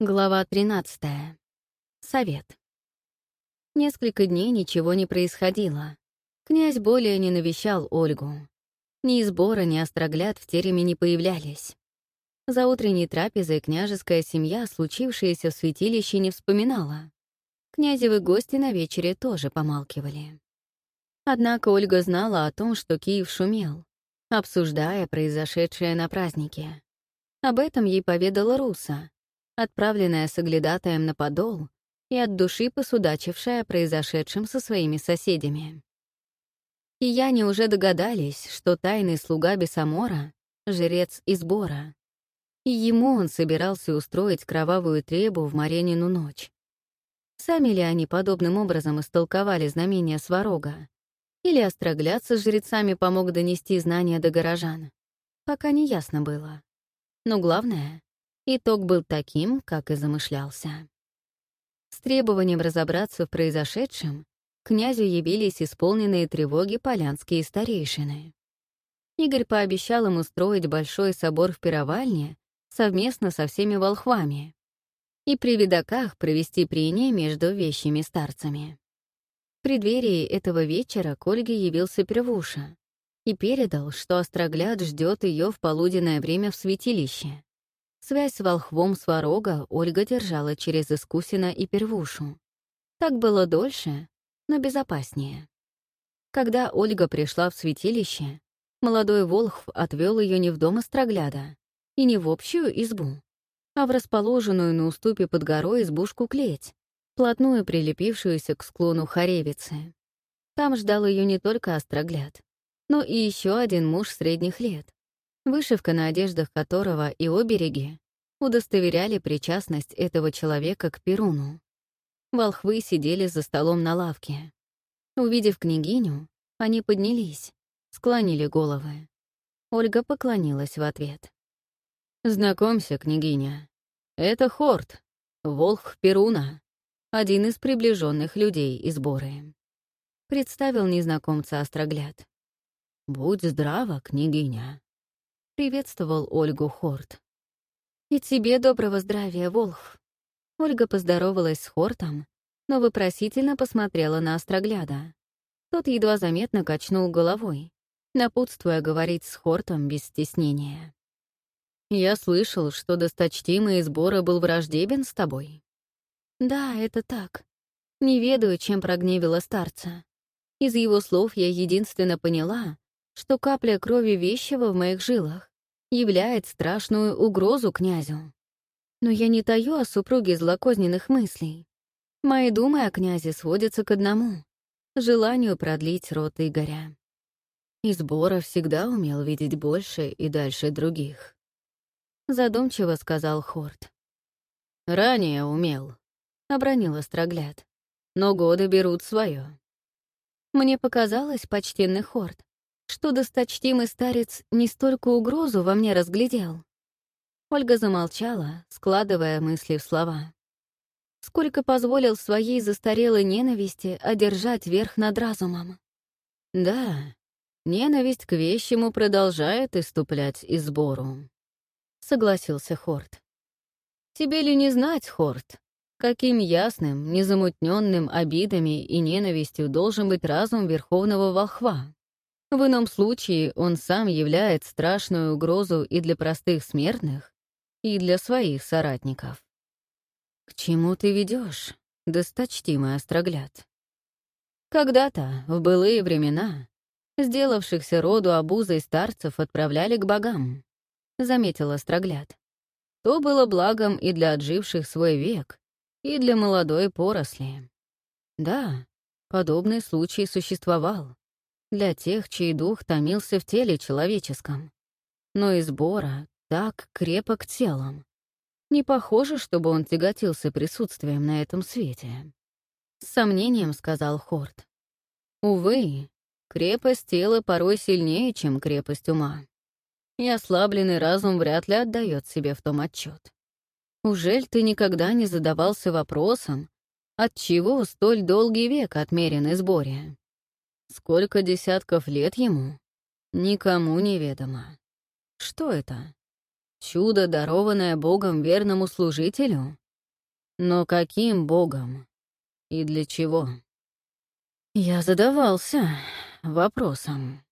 Глава 13. Совет. Несколько дней ничего не происходило. Князь более не навещал Ольгу. Ни сбора, ни острогляд в тереме не появлялись. За утренней трапезой княжеская семья случившееся в святилище не вспоминала. Князевы гости на вечере тоже помалкивали. Однако Ольга знала о том, что Киев шумел, обсуждая произошедшее на празднике. Об этом ей поведала Руса, отправленная соглядатаем на подол и от души посудачившая произошедшим со своими соседями. И Яне уже догадались, что тайный слуга Бесамора — жрец Избора. И ему он собирался устроить кровавую требу в Маренину ночь. Сами ли они подобным образом истолковали знамения Сварога? Или острогляд со жрецами помог донести знания до горожан? Пока не ясно было. Но главное, Итог был таким, как и замышлялся. С требованием разобраться в произошедшем князю явились исполненные тревоги полянские старейшины. Игорь пообещал им устроить большой собор в пировальне совместно со всеми волхвами и при видаках провести прения между вещими старцами. В преддверии этого вечера к Ольге явился Первуша и передал, что Острогляд ждет ее в полуденное время в святилище. Связь с волхвом Сварога Ольга держала через Искусина и Первушу. Так было дольше, но безопаснее. Когда Ольга пришла в святилище, молодой волхв отвел ее не в дом Острогляда и не в общую избу, а в расположенную на уступе под горой избушку-клеть, плотную прилепившуюся к склону Харевицы. Там ждал ее не только Острогляд, но и еще один муж средних лет, вышивка на одеждах которого и обереги удостоверяли причастность этого человека к Перуну. Волхвы сидели за столом на лавке. Увидев княгиню, они поднялись, склонили головы. Ольга поклонилась в ответ. «Знакомься, княгиня. Это Хорт, волхв Перуна, один из приближенных людей из Боры». Представил незнакомца Острогляд. «Будь здрава, княгиня», приветствовал Ольгу Хорт. «И тебе доброго здравия, Волхв!» Ольга поздоровалась с Хортом, но вопросительно посмотрела на Острогляда. Тот едва заметно качнул головой, напутствуя говорить с Хортом без стеснения. «Я слышал, что досточтимый сбора был враждебен с тобой». «Да, это так. Не ведаю, чем прогневила старца. Из его слов я единственно поняла, что капля крови вещего в моих жилах являет страшную угрозу князю. Но я не таю о супруге злокозненных мыслей. Мои думы о князе сводятся к одному — желанию продлить род Игоря. И Сбора всегда умел видеть больше и дальше других. Задумчиво сказал Хорт. «Ранее умел», — обронил Острогляд. «Но годы берут свое. Мне показалось, почтенный Хорт, что досточтимый старец не столько угрозу во мне разглядел. Ольга замолчала, складывая мысли в слова. Сколько позволил своей застарелой ненависти одержать верх над разумом. Да, ненависть к вещему продолжает иступлять и сбору. Согласился Хорт. Тебе ли не знать, Хорт, каким ясным, незамутненным обидами и ненавистью должен быть разум Верховного Волхва? В ином случае он сам является страшную угрозу и для простых смертных, и для своих соратников. К чему ты ведешь, досточтимый острогляд? Когда-то, в былые времена, сделавшихся роду обузой старцев отправляли к богам, заметил острогляд. То было благом и для отживших свой век, и для молодой поросли. Да, подобный случай существовал, для тех, чей дух томился в теле человеческом. Но и сбора так крепок телом. Не похоже, чтобы он тяготился присутствием на этом свете. С сомнением сказал Хорт. Увы, крепость тела порой сильнее, чем крепость ума. И ослабленный разум вряд ли отдает себе в том отчет. Ужель ты никогда не задавался вопросом, отчего столь долгий век отмерен сборе? Сколько десятков лет ему? Никому не ведомо. Что это? Чудо, дарованное Богом верному служителю? Но каким богом? И для чего? Я задавался вопросом.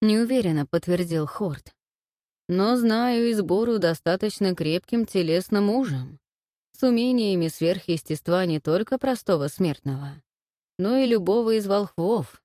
Неуверенно подтвердил Хорт. Но знаю и сбору достаточно крепким телесным мужем, с умениями сверхъестества не только простого смертного, но и любого из волхвов,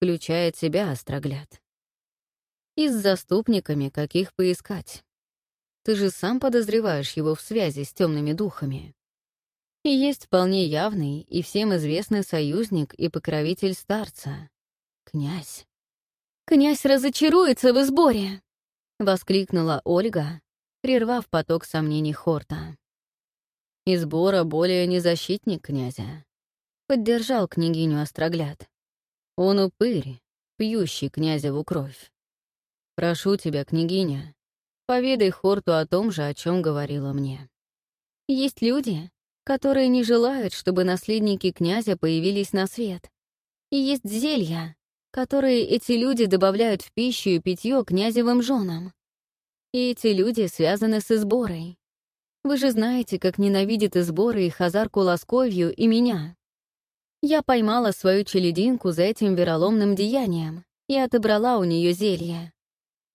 включая тебя, Острогляд. И с заступниками, каких поискать. Ты же сам подозреваешь его в связи с темными духами. И есть вполне явный и всем известный союзник и покровитель старца — князь. «Князь разочаруется в сборе!» — воскликнула Ольга, прервав поток сомнений Хорта. «И сбора более не защитник князя», — поддержал княгиню Острогляд. «Он упырь, пьющий князеву кровь. Прошу тебя, княгиня, поведай Хорту о том же, о чем говорила мне. Есть люди, которые не желают, чтобы наследники князя появились на свет. И есть зелья, которые эти люди добавляют в пищу и питье князевым женам. И эти люди связаны с Изборой. Вы же знаете, как ненавидит Изборы и Хазарку Ласковью и меня. Я поймала свою челединку за этим вероломным деянием и отобрала у нее зелье.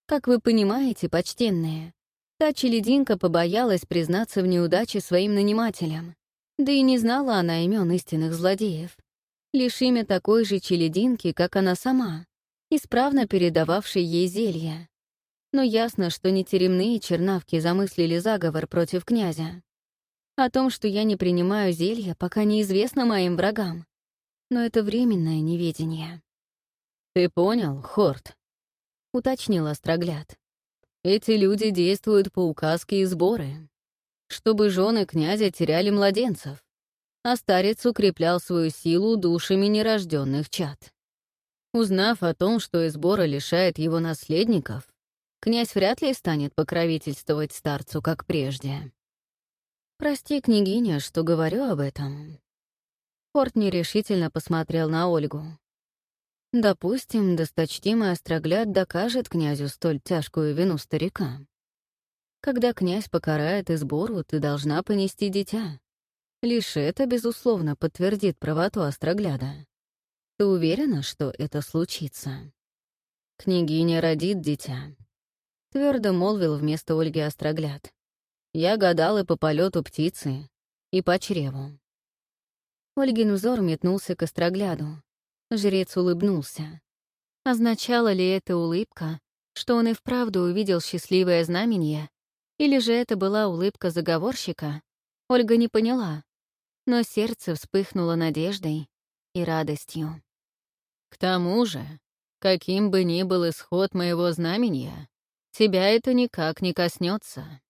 Как вы понимаете, почтенные, та челединка побоялась признаться в неудаче своим нанимателям. Да и не знала она имен истинных злодеев. Лишь имя такой же челединки, как она сама, исправно передававшей ей зелье. Но ясно, что не теремные чернавки замыслили заговор против князя. О том, что я не принимаю зелья, пока неизвестно моим врагам. Но это временное неведение. «Ты понял, Хорт?» — уточнил Острогляд. «Эти люди действуют по указке и сборы чтобы жены князя теряли младенцев, а старец укреплял свою силу душами нерожденных чад. Узнав о том, что Избора лишает его наследников, князь вряд ли станет покровительствовать старцу, как прежде. «Прости, княгиня, что говорю об этом». Порт нерешительно посмотрел на Ольгу. «Допустим, досточтимый острогляд докажет князю столь тяжкую вину старика. Когда князь покарает избору, ты должна понести дитя. Лишь это, безусловно, подтвердит правоту Острогляда. Ты уверена, что это случится? Княгиня родит дитя. Твердо молвил вместо Ольги Острогляд. Я гадал и по полету птицы, и по чреву. Ольгин взор метнулся к Острогляду. Жрец улыбнулся. Означала ли эта улыбка, что он и вправду увидел счастливое знамение или же это была улыбка заговорщика, Ольга не поняла, но сердце вспыхнуло надеждой и радостью. «К тому же, каким бы ни был исход моего знамения, тебя это никак не коснется.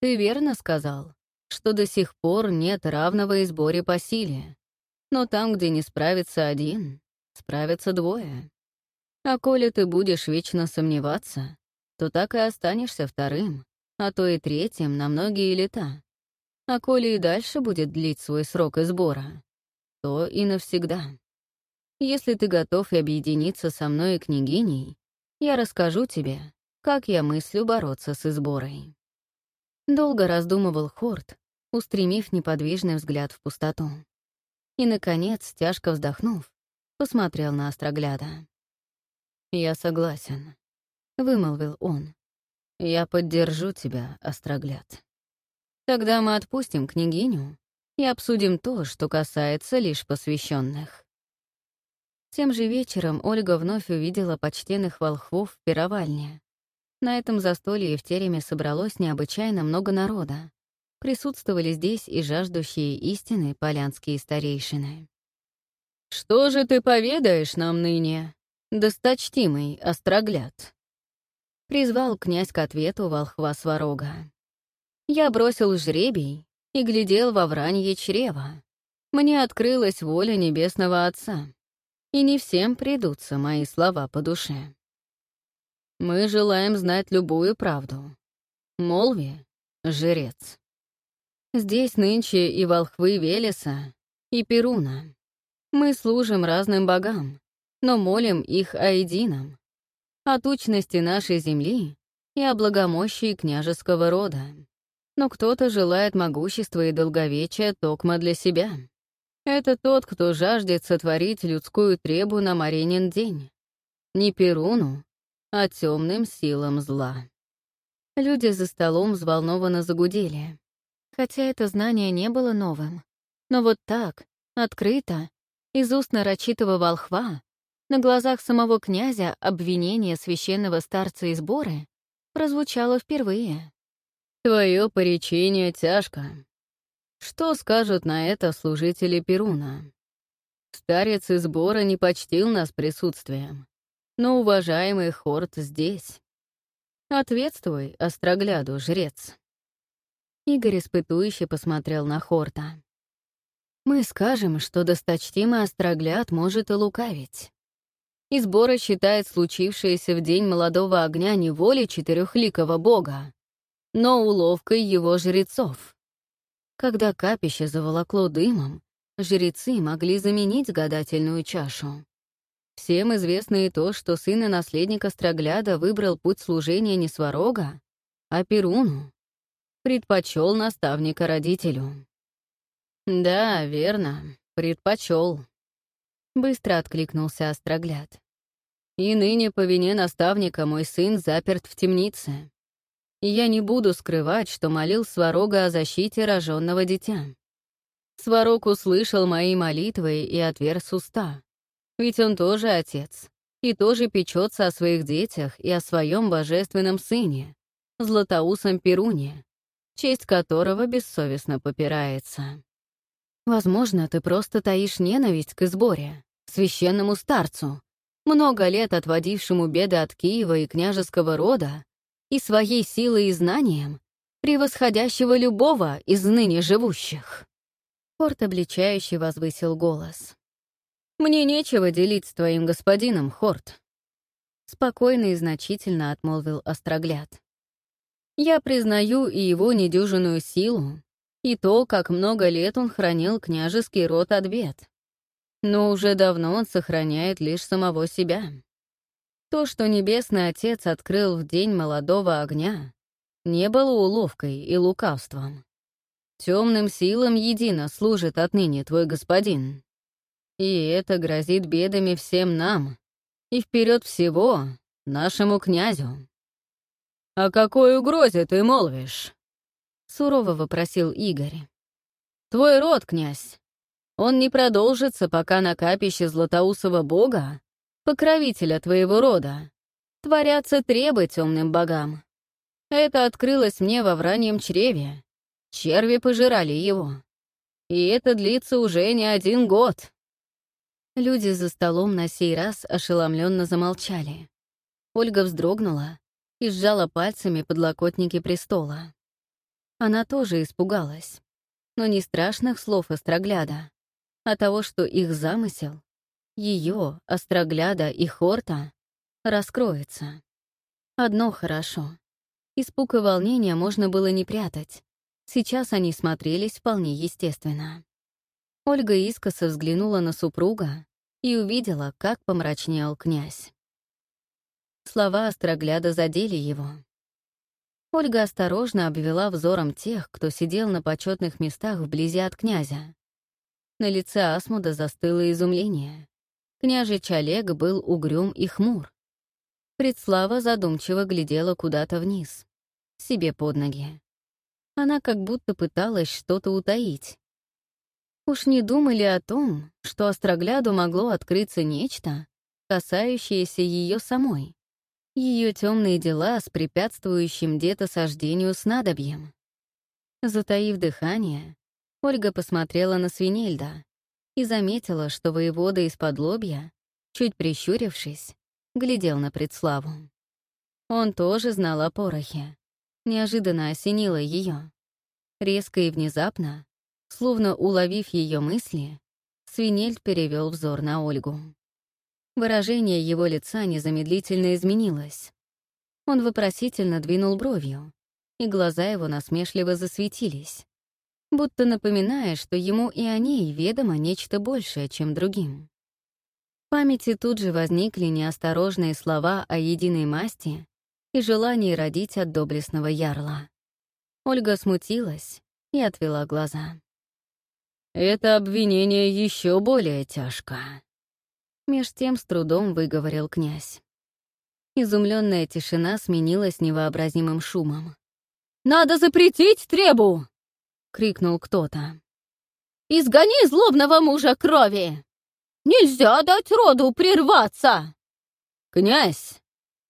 Ты верно сказал, что до сих пор нет равного и сборе по силе, но там, где не справится один, справятся двое. А коли ты будешь вечно сомневаться, то так и останешься вторым, а то и третьим на многие лета. А коли и дальше будет длить свой срок и сбора, то и навсегда. Если ты готов объединиться со мной и княгиней, я расскажу тебе, как я мыслю бороться с изборой». Долго раздумывал Хорт, устремив неподвижный взгляд в пустоту. И, наконец, тяжко вздохнув, посмотрел на Острогляда. «Я согласен», — вымолвил он. «Я поддержу тебя, Острогляд. Тогда мы отпустим княгиню и обсудим то, что касается лишь посвященных. Тем же вечером Ольга вновь увидела почтенных волхвов в пировальне. На этом застолье в тереме собралось необычайно много народа. Присутствовали здесь и жаждущие истины полянские старейшины. «Что же ты поведаешь нам ныне, досточтимый Острогляд?» призвал князь к ответу волхва Сварога. Я бросил жребий и глядел во вранье чрева. Мне открылась воля Небесного Отца, и не всем придутся мои слова по душе. Мы желаем знать любую правду. Молви — жрец. Здесь нынче и волхвы Велеса, и Перуна. Мы служим разным богам, но молим их о едином, о тучности нашей земли и о благомощии княжеского рода. Но кто-то желает могущества и долговечия токма для себя. Это тот, кто жаждет сотворить людскую требу на Маринин день. Не Перуну, а темным силам зла. Люди за столом взволнованно загудели. Хотя это знание не было новым. Но вот так, открыто, из уст нарочитого волхва, на глазах самого князя обвинение священного старца и сборы прозвучало впервые. «Твое поречение тяжко. Что скажут на это служители Перуна? Старец из сбора не почтил нас присутствием, но уважаемый Хорт здесь. Ответствуй, острогляду, жрец». Игорь испытующе посмотрел на Хорта. «Мы скажем, что досточтимый острогляд может и лукавить и сбора считает случившееся в день молодого огня не волей четырехликого бога, но уловкой его жрецов. Когда капище заволокло дымом, жрецы могли заменить гадательную чашу. Всем известно и то, что сын и наследник Острогляда выбрал путь служения не Сварога, а Перуну. Предпочел наставника родителю. «Да, верно, предпочел», Быстро откликнулся Острогляд. «И ныне по вине наставника мой сын заперт в темнице. И я не буду скрывать, что молил Сварога о защите роженного дитя. Сварог услышал мои молитвы и отверз уста. Ведь он тоже отец, и тоже печется о своих детях и о своем божественном сыне, Златоусом Перуне, честь которого бессовестно попирается. Возможно, ты просто таишь ненависть к изборе, священному старцу, много лет отводившему беды от Киева и княжеского рода, и своей силой и знанием, превосходящего любого из ныне живущих. Порт обличающе возвысил голос. «Мне нечего делить с твоим господином, Хорт», — спокойно и значительно отмолвил Острогляд. «Я признаю и его недюжинную силу, и то, как много лет он хранил княжеский род от бед. Но уже давно он сохраняет лишь самого себя. То, что Небесный Отец открыл в день молодого огня, не было уловкой и лукавством. Темным силам едино служит отныне твой господин. И это грозит бедами всем нам, и вперед всего нашему князю. «О какой угрозе ты молвишь?» Сурово вопросил Игорь. «Твой род, князь. Он не продолжится, пока на капище Златоусова бога, покровителя твоего рода, творятся требы темным богам. Это открылось мне во враньем чреве. Черви пожирали его. И это длится уже не один год». Люди за столом на сей раз ошеломленно замолчали. Ольга вздрогнула и сжала пальцами подлокотники престола. Она тоже испугалась. Но не страшных слов Острогляда, а того, что их замысел, ее, Острогляда и Хорта, раскроется. Одно хорошо. Испуг и волнение можно было не прятать. Сейчас они смотрелись вполне естественно. Ольга искоса взглянула на супруга и увидела, как помрачнел князь. Слова Острогляда задели его. Ольга осторожно обвела взором тех, кто сидел на почетных местах вблизи от князя. На лице Асмуда застыло изумление. Княжич Олег был угрюм и хмур. Предслава задумчиво глядела куда-то вниз, себе под ноги. Она как будто пыталась что-то утаить. Уж не думали о том, что Острогляду могло открыться нечто, касающееся ее самой ее темные дела с препятствующим детосождению снадобьем. Затаив дыхание, Ольга посмотрела на Свинельда и заметила, что воевода из-под лобья, чуть прищурившись, глядел на предславу. Он тоже знал о порохе. Неожиданно осенило ее. Резко и внезапно, словно уловив ее мысли, Свинельд перевел взор на Ольгу. Выражение его лица незамедлительно изменилось. Он вопросительно двинул бровью, и глаза его насмешливо засветились, будто напоминая, что ему и о ней ведомо нечто большее, чем другим. В памяти тут же возникли неосторожные слова о единой масти и желании родить от доблестного ярла. Ольга смутилась и отвела глаза. «Это обвинение еще более тяжко», — меж тем с трудом выговорил князь. Изумленная тишина сменилась невообразимым шумом. «Надо запретить требу!» — крикнул кто-то. «Изгони злобного мужа крови! Нельзя дать роду прерваться!» «Князь,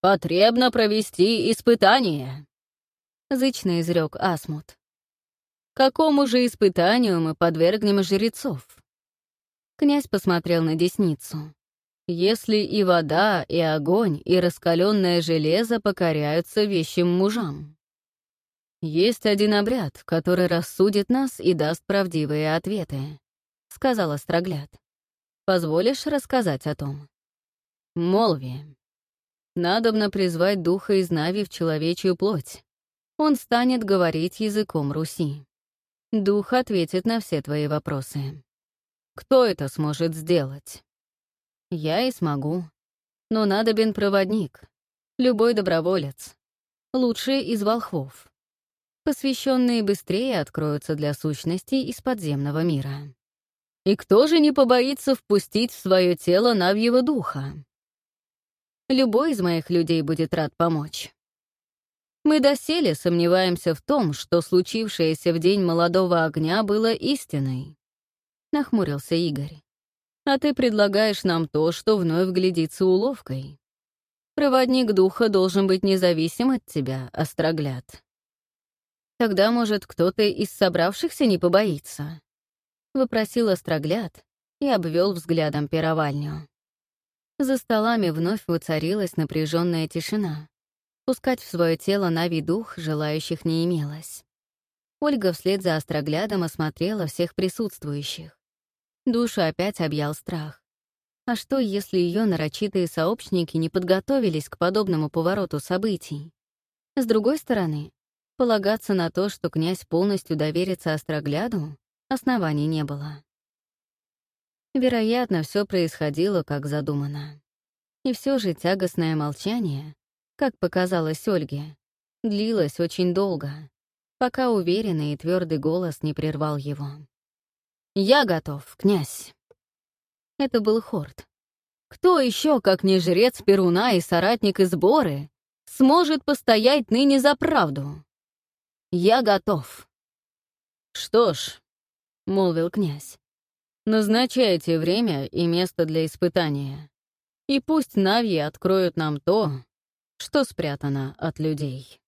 потребно провести испытание!» — зычно изрек Асмут. Какому же испытанию мы подвергнем жрецов? Князь посмотрел на десницу. Если и вода, и огонь, и раскаленное железо покоряются вещим мужам. Есть один обряд, который рассудит нас и даст правдивые ответы, — сказал Острогляд. Позволишь рассказать о том? Молви. Надобно призвать духа из Нави в человечью плоть. Он станет говорить языком Руси. Дух ответит на все твои вопросы. Кто это сможет сделать? Я и смогу. Но надобен проводник. Любой доброволец. Лучший из волхвов. Посвященные быстрее откроются для сущностей из подземного мира. И кто же не побоится впустить в свое тело Навьего духа? Любой из моих людей будет рад помочь. Мы доселе сомневаемся в том, что случившееся в день молодого огня было истиной. Нахмурился Игорь. А ты предлагаешь нам то, что вновь глядится уловкой. Проводник духа должен быть независим от тебя, острогляд. Тогда, может, кто-то из собравшихся не побоится? Вопросил острогляд и обвел взглядом пировальню. За столами вновь воцарилась напряженная тишина. Пускать в свое тело Нави дух желающих не имелось. Ольга вслед за остроглядом осмотрела всех присутствующих. Душу опять объял страх. А что, если ее нарочитые сообщники не подготовились к подобному повороту событий? С другой стороны, полагаться на то, что князь полностью доверится острогляду, оснований не было. Вероятно, все происходило как задумано. И все же тягостное молчание, как показалось Ольге, длилось очень долго, пока уверенный и твердый голос не прервал его. «Я готов, князь!» Это был Хорт. Кто еще, как не жрец Перуна и соратник из Боры, сможет постоять ныне за правду? Я готов. «Что ж», — молвил князь, — «назначайте время и место для испытания, и пусть Навьи откроют нам то, что спрятано от людей.